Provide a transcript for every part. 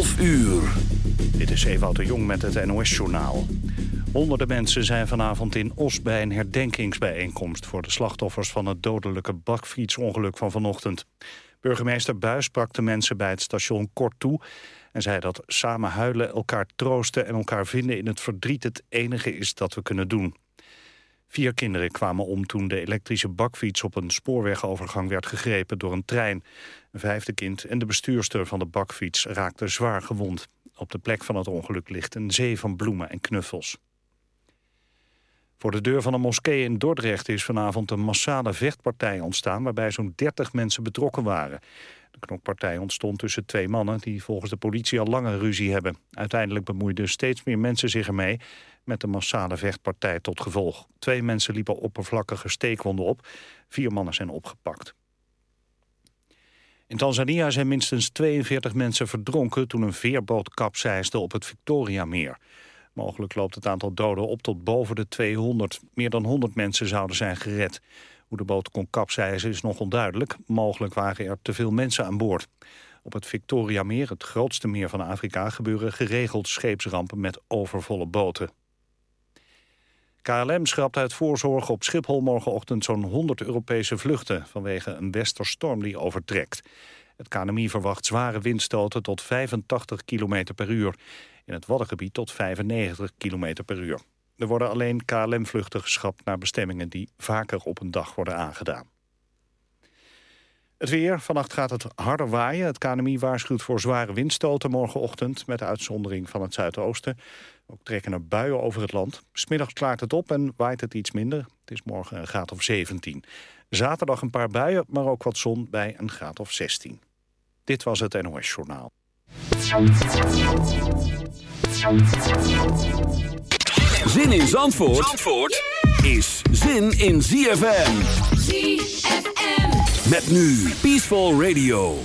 11 uur. Dit is Ewout de Jong met het NOS-journaal. Honderden mensen zijn vanavond in Os bij een herdenkingsbijeenkomst... voor de slachtoffers van het dodelijke bakfietsongeluk van vanochtend. Burgemeester Buis sprak de mensen bij het station kort toe... en zei dat samen huilen, elkaar troosten en elkaar vinden in het verdriet... het enige is dat we kunnen doen. Vier kinderen kwamen om toen de elektrische bakfiets op een spoorwegovergang werd gegrepen door een trein. Een vijfde kind en de bestuurster van de bakfiets raakten zwaar gewond. Op de plek van het ongeluk ligt een zee van bloemen en knuffels. Voor de deur van een moskee in Dordrecht is vanavond een massale vechtpartij ontstaan... waarbij zo'n 30 mensen betrokken waren. De knokpartij ontstond tussen twee mannen die volgens de politie al lange ruzie hebben. Uiteindelijk bemoeiden steeds meer mensen zich ermee met de massale vechtpartij tot gevolg. Twee mensen liepen oppervlakkige steekwonden op. Vier mannen zijn opgepakt. In Tanzania zijn minstens 42 mensen verdronken toen een veerboot kapseisde op het Victoriameer. Mogelijk loopt het aantal doden op tot boven de 200. Meer dan 100 mensen zouden zijn gered. Hoe de boot kon kapseizen is nog onduidelijk. Mogelijk waren er te veel mensen aan boord. Op het Victoriameer, het grootste meer van Afrika, gebeuren geregeld scheepsrampen met overvolle boten. KLM schrapt uit voorzorg op Schiphol morgenochtend zo'n 100 Europese vluchten vanwege een westerstorm die overtrekt. Het KNMI verwacht zware windstoten tot 85 km per uur. In het Waddengebied tot 95 km per uur. Er worden alleen KLM-vluchten geschrapt naar bestemmingen die vaker op een dag worden aangedaan. Het weer. Vannacht gaat het harder waaien. Het KNMI waarschuwt voor zware windstoten morgenochtend... met de uitzondering van het zuidoosten. Ook trekken er buien over het land. Smiddags klaart het op en waait het iets minder. Het is morgen een graad of 17. Zaterdag een paar buien, maar ook wat zon bij een graad of 16. Dit was het NOS Journaal. Zin in Zandvoort, Zandvoort is zin in ZFM. ZFM. Met nu Peaceful Radio.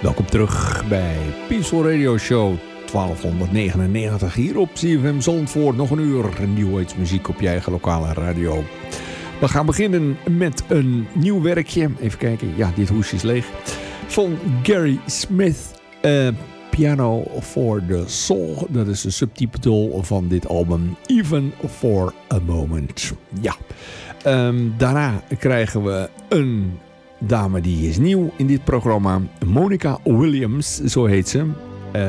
Welkom terug bij Peaceful Radio Show 1299 hier op CFM Zandvoort. Nog een uur New muziek op je eigen lokale radio. We gaan beginnen met een nieuw werkje. Even kijken, ja dit hoesje is leeg. Van Gary Smith. Uh, Piano for the Soul. Dat is de subtitel van dit album. Even for a Moment. Ja. Um, daarna krijgen we een dame die is nieuw in dit programma. Monica Williams, zo heet ze. Uh,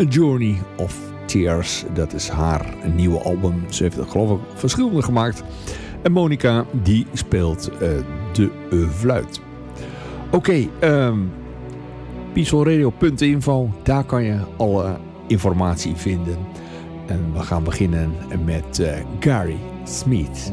A Journey of Tears, dat is haar nieuwe album. Ze heeft het geloof ik verschillende gemaakt. En Monica die speelt uh, de fluit. Oké, okay, um, peacefulradio.info, daar kan je alle informatie vinden. En we gaan beginnen met Gary Smith.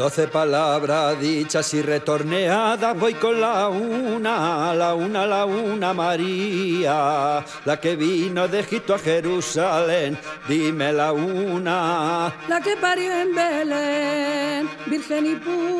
Doce palabras dichas y retorneadas, voy con la una, la una, la una María, la que vino de Egipto a Jerusalén, dime la una. La que parió en Belén, virgen y pura.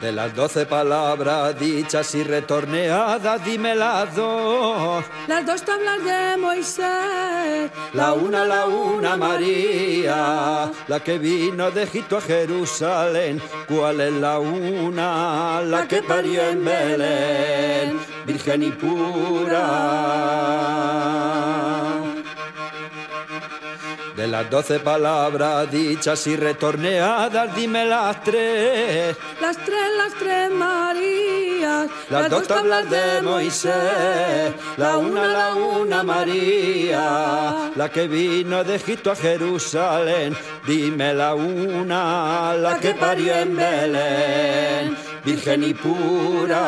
De las doce palabras dichas y retorneadas, dime las dos. Las dos tablas de Moisés. La una, la una, María, la que vino de Egipto a Jerusalén. ¿Cuál es la una? La, que parió en Belén, virgen y pura. De las doce palabras dichas y retorneadas, dime las tres. Las tres, las tres Marías. Las, dos tablas de Moisés. La una, la una María. La que vino de Egipto a Jerusalén. Dime la una, la, que, parió en Belén. Virgen y pura.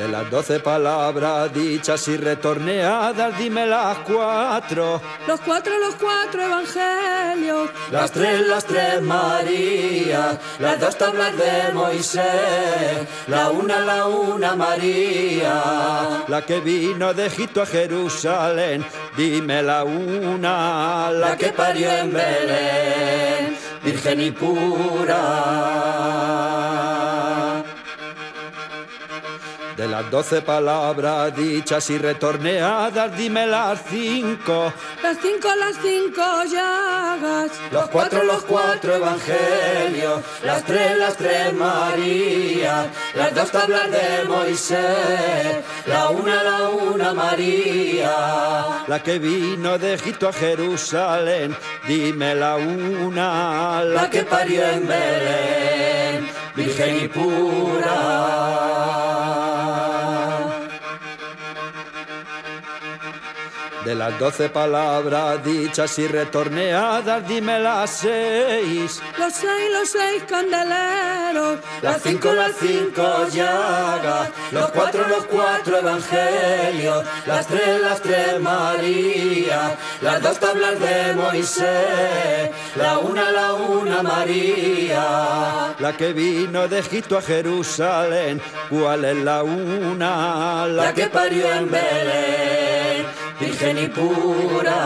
De las doce palabras dichas y retorneadas, dime las cuatro. Los cuatro, los cuatro evangelios. Las tres, las tres María. Las dos tablas de Moisés. La una, la una María. La que vino de Egipto a Jerusalén. Dime la una, la que parió en Belén. Virgen y pura. De las doce palabras dichas y retorneadas, dime las cinco. Las cinco, las cinco llagas. Los cuatro, los cuatro evangelios. Las tres, las tres María. Las dos tablas de Moisés. La una, la una María. La que vino de Egipto a Jerusalén. Dime la una, la que parió en Belén. Virgen y pura. De las doce palabras dichas y retorneadas, dime las seis. Los seis, los seis candeleros. Las cinco, las cinco llagas. Los cuatro, los cuatro evangelios. Las tres, las tres María. Las dos tablas de Moisés. La una, la una María. La que vino de Egipto a Jerusalén. ¿Cuál es la una? La que parió en Belén. Virgen y pura.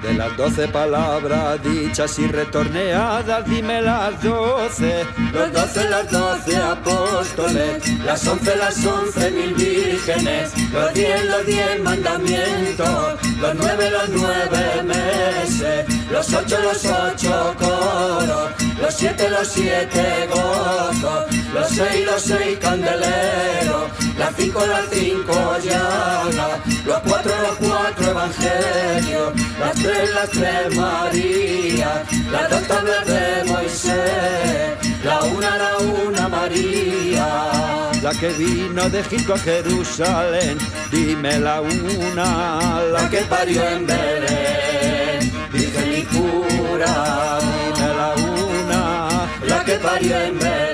De las doce palabras dichas y retorneadas, dime las doce. Los doce, las doce apóstoles. Las once, las once mil vírgenes. Los diez, los diez mandamientos. Los nueve, los nueve meses. Los ocho, los ocho coros. Los siete, los siete gozos. Los seis, los seis candeleros. Las cinco, las cinco llagas. Los cuatro, los cuatro evangelios. Las tres, las tres María. Las dos tablas de Moisés. La una, la una María. La que vino de Egipto a Jerusalén. Dime la una, la que parió en Belén. Virgen y pura. Dime la una, la que parió en Belén.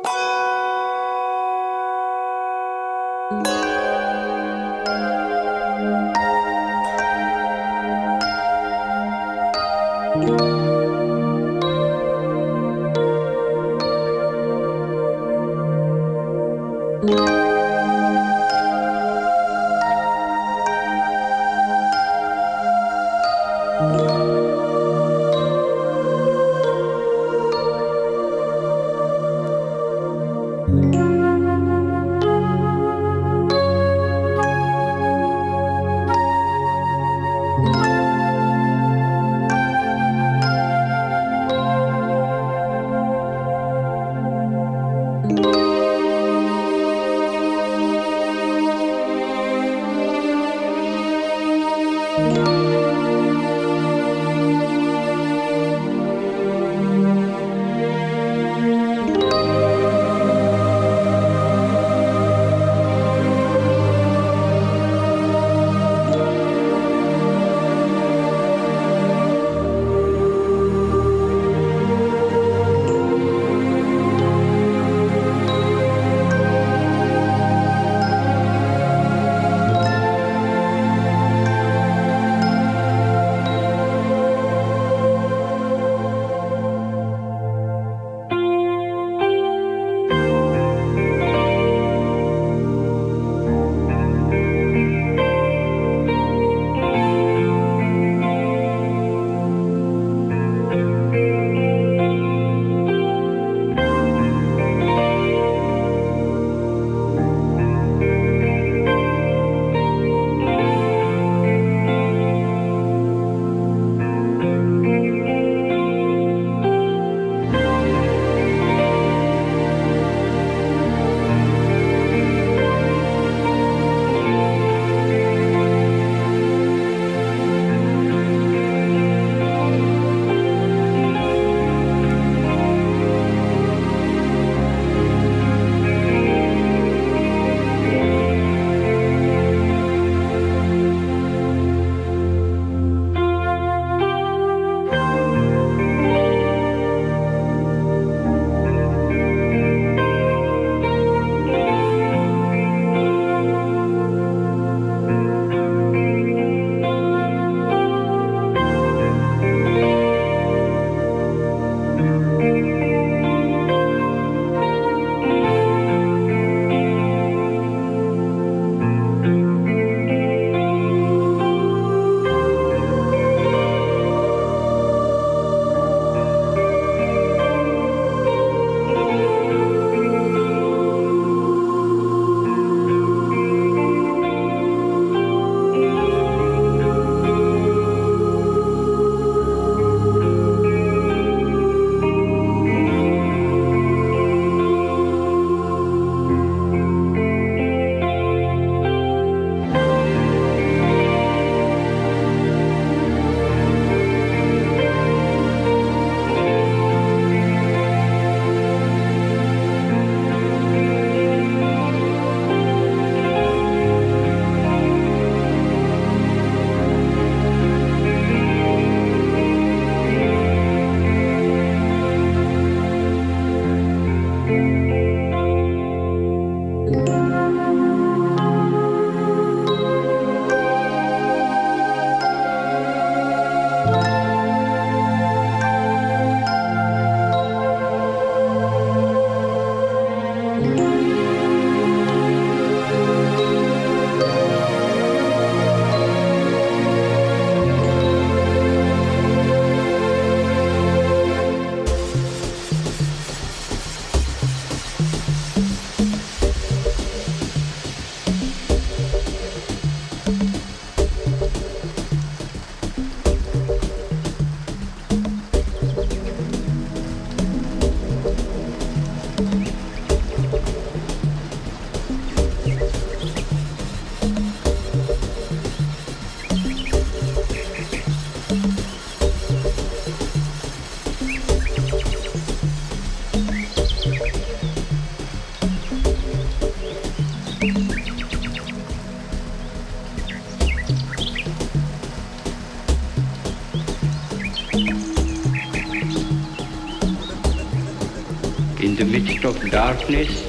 midst of darkness,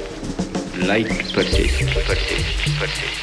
light persists, persists, persists,